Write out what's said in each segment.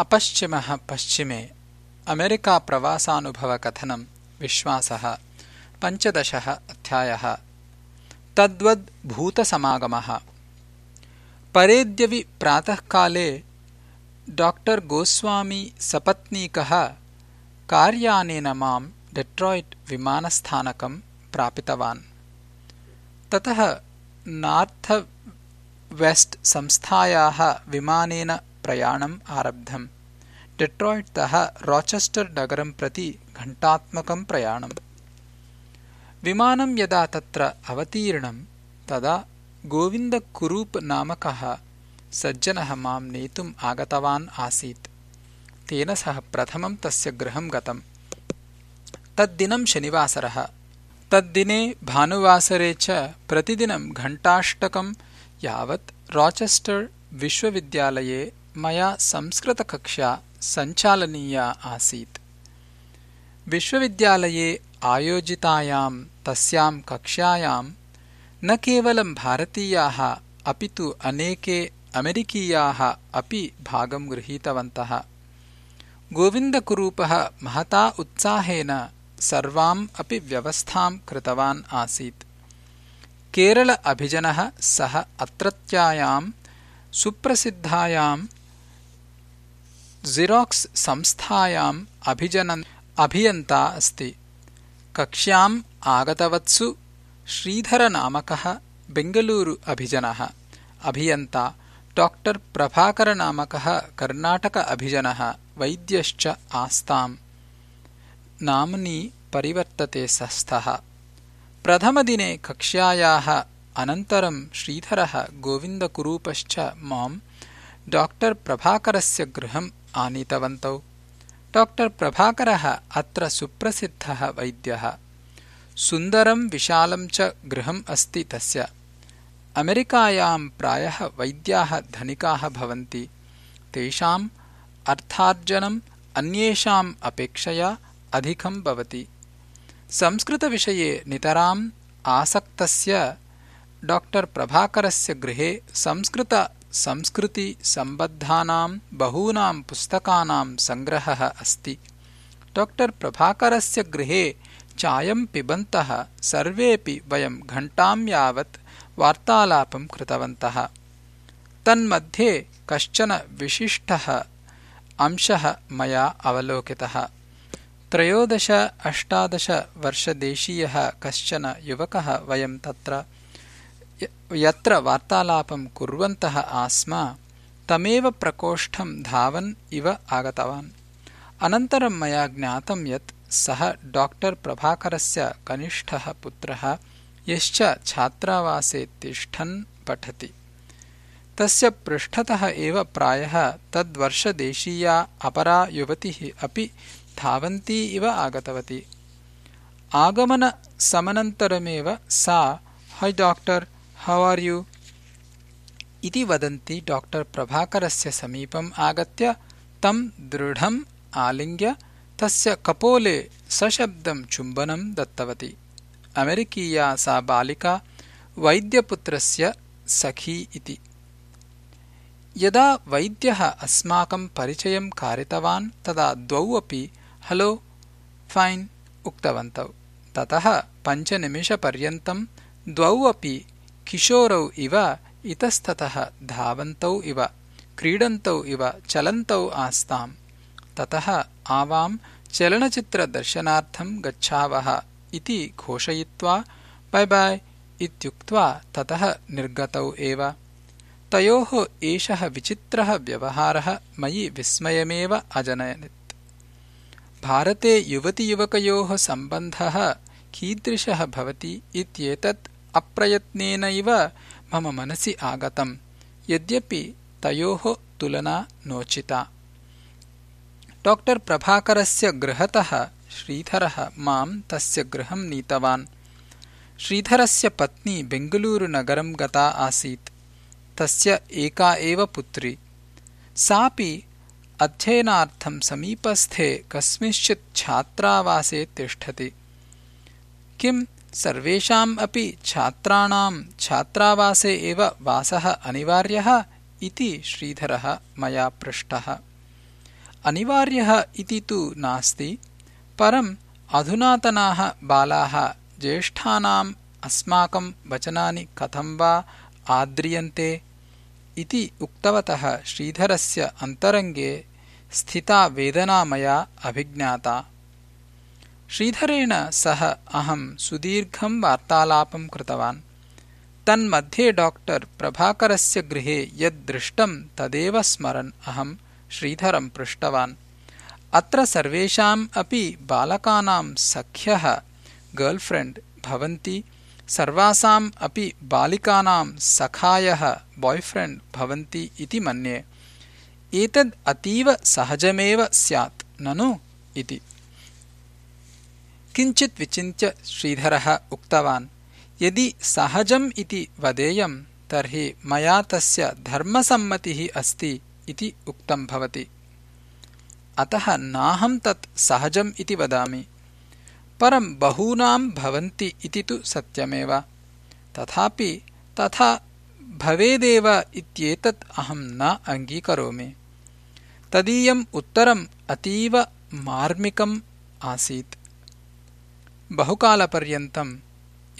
अपश्चिमः पश्चिमे। अमेरिकाप्रवासानुभवकथनम् विश्वासः। पञ्चदशः अध्यायः। तद्वद्भूतसमागमः परेद्यवि प्रातःकाले डाक्टर् गोस्वामी सपत्नीकः कार्यानेन माम् डेट्रायिट् विमानस्थानकम् प्रापितवान्। ततः नार्थ वेस्ट् संस्थायाः विमानेन प्रयाणम् आरब्धम्। डेट्रायिट्तः राचेस्टर् नगरं प्रति घण्टात्मकं प्रयाणम्। विमानं यदा तत्र अवतीर्णम् तदा गोविन्दकुरूप् नामकः सज्जनः माम् नेतुम् आगतवान् आसीत्। तेन सह प्रथमं तस्य गृहं गतम्। तद्दिनं शनिवासरः। तद्दिने भानुवासरे च प्रतिदिनं घण्टाष्टकं यावत् राचेस्टर् विश्वविद्यालये मया संस्कृतकक्षा सञ्चालनीया आसीत्। विश्वविद्यालये आयोजितायाम् तस्याम् कक्ष्यायाम् न केवलं भारतीयाः अपि तु अनेके अमेरिकीयाः अपि भागं गृहीतवन्तः। गोविन्दकुरूपः महता उत्साहेन सर्वाम् अपि व्यवस्थाम् कृतवान् आसीत्। केरल अभिजनः सः अत्रत्यायाम् सुप्रसिद्धायाम् जिराक्स् संस्थायाम् अभियन्ता अस्ति। कक्ष्याम् आगतवत्सु श्रीधरनामकः बेङ्गलूरु अभिजनः। अभियन्ता डाक्टर् प्रभाकरनामकः कर्णाटक अभिजनः। वैद्यश्च आस्ताम्। नाम्नी परिवर्तते सस्थः। प्रथमदिने कक्ष्यायाः अनन्तरं श्रीधरः गोविन्दकुरूपश्च माम् डाक्टर् प्रभाकरस्य गृहम् आनीतवन्तौ। डाक्टर् प्रभाकरः अत्र सुप्रसिद्धः वैद्यः। सुन्दरं विशालं च गृहम् अस्ति तस्य। अमेरिकायाम् प्रायः वैद्याः धनिकाः भवन्ति। तेषाम् अर्थार्जनम् अन्येषाम् अपेक्षया अधिकं भवति। संस्कृतविषये नितराम् आसक्तस्य डाक्टर् प्रभाकरस्य गृहे संस्कृत संस्कृतिसम्बद्धानाम् बहूनाम् पुस्तकानाम् सङ्ग्रहः अस्ति। डाक्टर् प्रभाकरस्य गृहे चायम् पिबन्तः सर्वेऽपि वयम् घण्टाम् यावत् वार्तालापम् कृतवन्तः। तन्मध्ये कश्चन विशिष्टः अंशः मया अवलोकितः। त्रयोदश अष्टादशवर्षदेशीयः कश्चन युवकः वयम् तत्र यत्र वार्तालापं कुर्वन्तः आस्म तमेव प्रकोष्ठं धावन् इव आगतवान्। अनन्तरं मया ज्ञातं यत् सः डाक्टर् प्रभाकरस्य कनिष्ठः पुत्रः यश्च छात्रावासे तिष्ठन् पठति। तस्य पृष्ठतः एव प्रायः तद्वर्षदेशीया अपरा युवतिः अपि धावन्ती इव आगतवती। आगमनसमनन्तरमेव सा hi doctor how are you इति वदन्ती डाक्टर् प्रभाकरस्य समीपम् आगत्य तं दृढम् आलिङ्ग्य तस्य कपोले सशब्दं चुम्बनं दत्तवती। अमेरिकीया सा बालिका वैद्यपुत्रस्य सखी इति। यदा वैद्यः अस्माकं परिचयं कारितवान् तदा द्वौ अपि हलो फैन् उक्तवन्तौ। ततः पञ्चनिमिषपर्यन्तं द्वौ अपि किशोरौ इव इतस्ततः धावन्तौ इव क्रीडन्तौ इव चलन्तौ आस्ताम्। ततः आवाम् चलनचित्रदर्शनार्थम् गच्छावः इति घोषयित्वा बाय् बाय् इत्युक्त्वा ततः निर्गतौ एव। तयोः एषः विचित्रः व्यवहारः मयि विस्मयमेव अजनयत्। भारते युवतियुवकयोः सम्बन्धः कीदृशः भवति इत्येतत् अप्रयत्नेनैव मम मनसि आगतम्। यद्यपि तयोः तुलना नोचिता। डाक्टर् प्रभाकरस्य गृहतः श्रीधरः माम् तस्य गृहं नीतवान्। श्रीधरस्य पत्नी बेङ्गलूरुनगरं गता आसीत्। तस्य एका एव पुत्री। सापि अध्ययनार्थं समीपस्थे कस्मिंश्चित् छात्रावासे तिष्ठति। किम् सर्वेषाम् अपि छात्राणाम् छात्रावासे एव वासः अनिवार्यः इति श्रीधरः मया पृष्टः। अनिवार्यः इति तु नास्ति परम् अधुनातनाः बालाः ज्येष्ठानाम् अस्माकं वचनानि कथं वा आद्रियन्ते इति उक्तवतः श्रीधरस्य अन्तरङ्गे स्थिता वेदना मया अभिज्ञाता श्रीधरेण सह अहम् सुदीर्घम् वार्तालापम् कृतवान्। तन्मध्ये डाक्टर् प्रभाकरस्य गृहे यद् दृष्टम् तदेव स्मरन् अहम् श्रीधरम् पृष्टवान्। अत्र सर्वेषाम् अपि बालकानाम् सख्यः गर्ल्फ्रेण्ड् भवन्ति सर्वासाम् अपि बालिकानाम् सखायः बाय्फ्रेण्ड् भवन्ति इति मन्ये। एतद् अतीव सहजमेव स्यात् ननु इति किञ्चित् विचिन्त्य श्रीधरः उक्तवान् यदि सहजम् इति वदेयम् तर्हि मया तस्य धर्मसम्मतिः अस्ति इति उक्तम् भवति। अतः नाहम् तत् सहजम् इति वदामि। परम् बहूनाम् भवन्ति इति तु सत्यमेव। तथापि तथा भवेदेव इत्येतत् अहम् न अङ्गीकरोमि। तदीयम् उत्तरम् अतीव मार्मिकम् आसीत् बहुकालपर्यन्तम्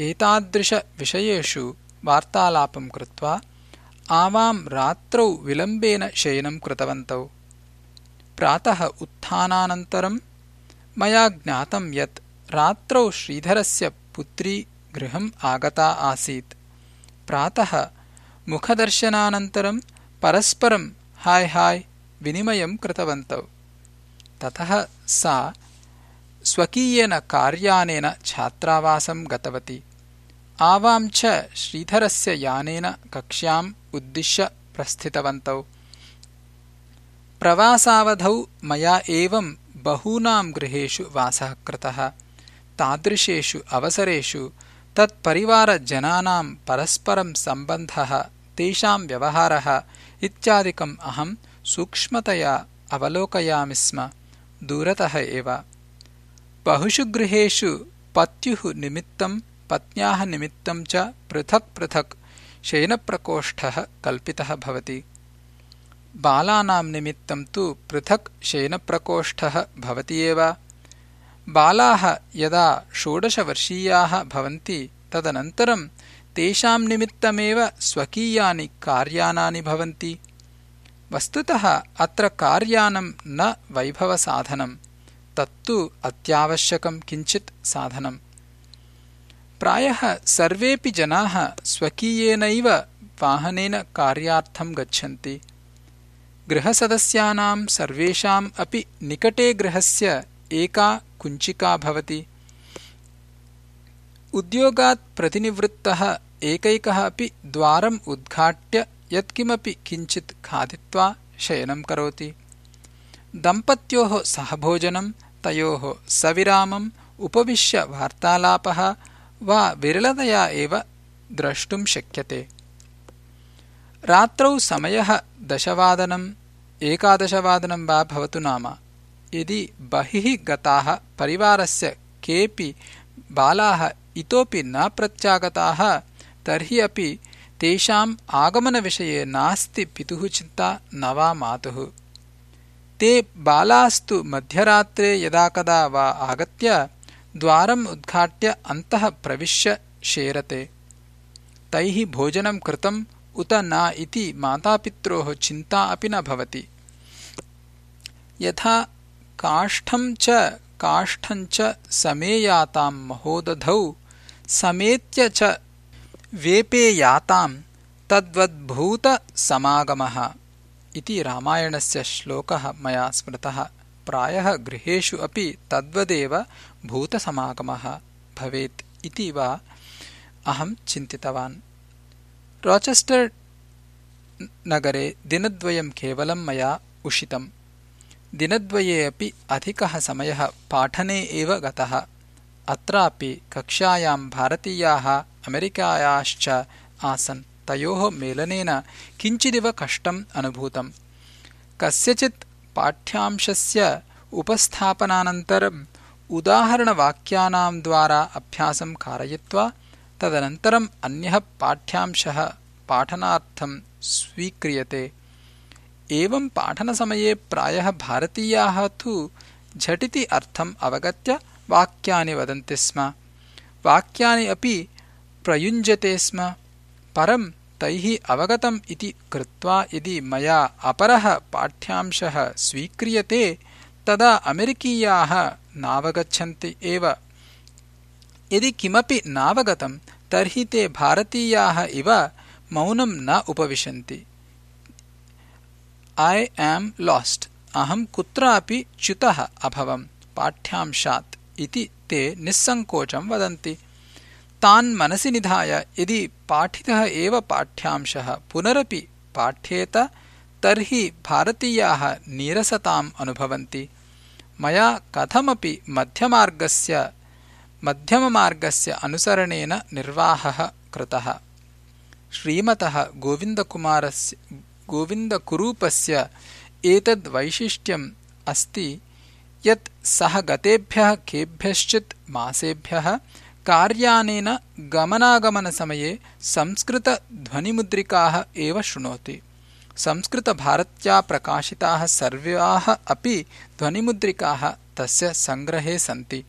एतादृशविषयेषु वार्तालापम् कृत्वा आवाम् रात्रौ विलम्बेन शयनम् कृतवन्तौ। प्रातः उत्थानानन्तरम् मया ज्ञातम् यत् रात्रौ श्रीधरस्य पुत्री गृहम् आगता आसीत्। प्रातः मुखदर्शनानन्तरम् परस्परम् हाय् हाय् विनिमयम् कृतवन्तौ। ततः सा स्वकीयेन कार्यानेन छात्रावासम् गतवती। आवाम् च श्रीधरस्य यानेन कक्ष्याम् उद्दिश्य प्रस्थितवन्तौ। प्रवासावधौ मया एवम् बहूनाम् गृहेषु वासः कृतः। तादृशेषु अवसरेषु तत्परिवारजनानाम् परस्परम् सम्बन्धः तेषाम् व्यवहारः इत्यादिकम् अहम् सूक्ष्मतया अवलोकयामि स्म। दूरतः एव बहुषु गृहेषु पत्युः निमित्तम् पत्न्याः निमित्तम् च पृथक् पृथक् शयनप्रकोष्ठः कल्पितः भवति। बालानाम् निमित्तम् तु पृथक् शयनप्रकोष्ठः भवति एव। बालाः यदा षोडशवर्षीयाः भवन्ति तदनन्तरम् तेषाम् निमित्तमेव स्वकीयानि कार्यानानि भवन्ति। वस्तुतः अत्र कार्यानम् न वैभवसाधनम् तत्तु अत्यावश्यकम् किञ्चित् साधनम्। प्रायः सर्वेऽपि जनाः स्वकीयेनैव वाहनेन कार्यार्थम् गच्छन्ति। गृहसदस्यानाम् सर्वेषाम् अपि निकटे गृहस्य एका कुञ्चिका भवति। उद्योगात् प्रतिनिवृत्तः एकैकः अपि द्वारम् उद्घाट्य यत्किमपि किञ्चित् खादित्वा शयनम् करोति दम्पत्योः सहभोजनम् तयोः सविरामम् उपविश्य वार्तालापः वा विरलतया एव द्रष्टुम् शक्यते। रात्रौ समयः दशवादनम् एकादशवादनं वा भवतु नाम। यदि बहिः गताः परिवारस्य केऽपि बालाः इतोपि न प्रत्यागताः तर्हि अपि तेषाम् आगमनविषये नास्ति पितुः चिन्ता न वा मातुः ते बालास्तु मध्यरात्रे यदा कदा वा आगत्य द्वारम् उद्घाट्य अन्तः प्रविश्य शेरते। तैः भोजनं कृतम् उत न इति मातापित्रोः चिन्ता अपि न भवति। यथा काष्ठम् च काष्ठम् च समेयाताम् महोदधौ समेत्य च वेपेयाताम् तद्वद्भूतसमागमः इति रामायणस्य श्लोकः मया स्मृतः। प्रायः गृहेषु अपि तद्वदेव भूतसमागमः भवेत् इति वा अहम् चिन्तितवान्। रोचेस्टर् नगरे दिनद्वयम् केवलम् मया उषितम्। दिनद्वये अपि अधिकः समयः पाठने एव गतः। अत्रापि कक्षायाम् भारतीयाः अमेरिकायाश्च आसन् तयोः मेलनेन किञ्चिदिव कष्टम् अनुभूतम्। कस्यचित् पाठ्यांशस्य उपस्थापनानन्तरम् उदाहरणवाक्यानाम् द्वारा अभ्यासम् कारयित्वा तदनन्तरम् अन्यः पाठ्यांशः पाठनार्थम् स्वीक्रियते। एवं पाठनसमये प्रायः भारतीयाः तु झटिति अर्थम् अवगत्य वाक्यानि वदन्ति स्म। वाक्यानि अपि प्रयुञ्जते स्म। परं तैः अवगतम् इति कृत्वा यदि मया अपरः पाठ्यांशः स्वीक्रियते तदा अमेरिकीयाः नावगच्छन्ति एव। यदि किमपि नावगतं तर्हि ते भारतीयाः इव मौनं न उपविशन्ति। ऐ एम् लास्ट् अहं कुत्रापि च्युतः अभवम्। पाठ्यांशात् इति ते निस्सङ्कोचं वदन्ति तान् मनसि निधाय यदि पाठितः एव पाठ्यांशः पुनरपि पाठ्येत तर्हि भारतीयाः नीरसताम् अनुभवन्ति। मया कथमपि मध्यमार्गस्य मध्यममार्गस्य अनुसरणेन निर्वाहः कृतः। श्रीमतः गोविन्दकुमारस्य गोविन्दकुरूपस्य एतद्वैशिष्ट्यम् अस्ति यत् सः गतेभ्यः केभ्यश्चित् मासेभ्यः कार्यानेन गमनागमनसमये संस्कृतध्वनिमुद्रिकाः एव शृणोति। संस्कृतभारत्या प्रकाशिताः सर्वाः अपि ध्वनिमुद्रिकाः तस्य सङ्ग्रहे सन्ति।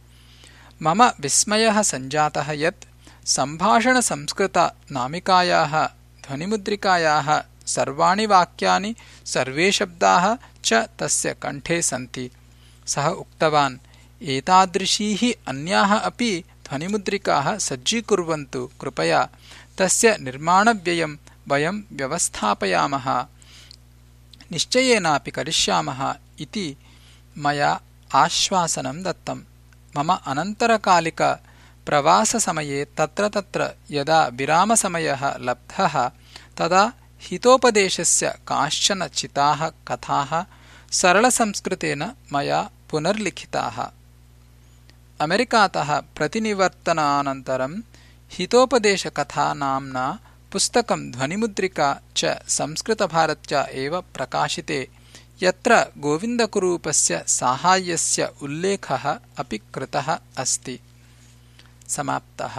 मम विस्मयः सञ्जातः यत् सम्भाषणसंस्कृतनामिकायाः ध्वनिमुद्रिकायाः सर्वाणि वाक्यानि सर्वे शब्दाः च तस्य कण्ठे सन्ति। सः उक्तवान् एतादृशीः अन्याः अपि ध्वनिमुद्रिकाः सज्जीकुर्वन्तु कृपया तस्य निर्माणव्ययं वयं व्यवस्थापयामः। निश्चयेनापि करिष्यामः इति मया आश्वासनं दत्तम् मम अनन्तरकालिकप्रवाससमये तत्र तत्र यदा विरामसमयः लब्धः तदा हितोपदेशस्य काश्चन चिताः कथाः सरलसंस्कृतेन मया पुनर्लिखिताः अमेरिकातः प्रतिनिवर्तनानन्तरं हितोपदेशकथा नाम्ना पुस्तकं ध्वनिमुद्रिका च संस्कृतभारत्या एव प्रकाशिते यत्र गोविन्दकुरूपस्य साहाय्यस्य उल्लेखः अपि कृतः अस्ति। समाप्तः